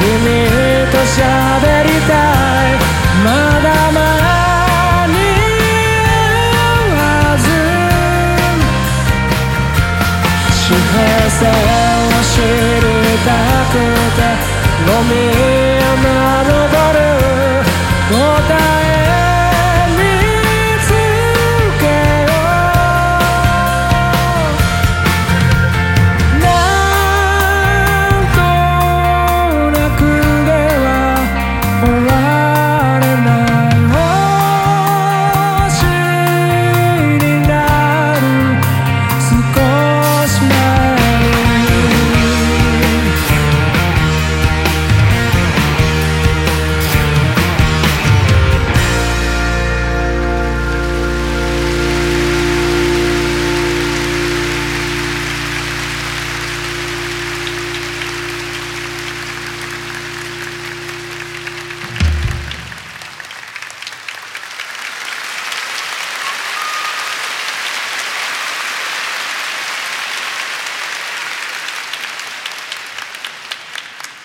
君と喋りたい。まだ間に合わず。地平線を知りたくて飲み